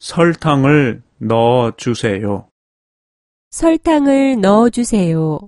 설탕을 넣어 주세요. 설탕을 넣어 주세요.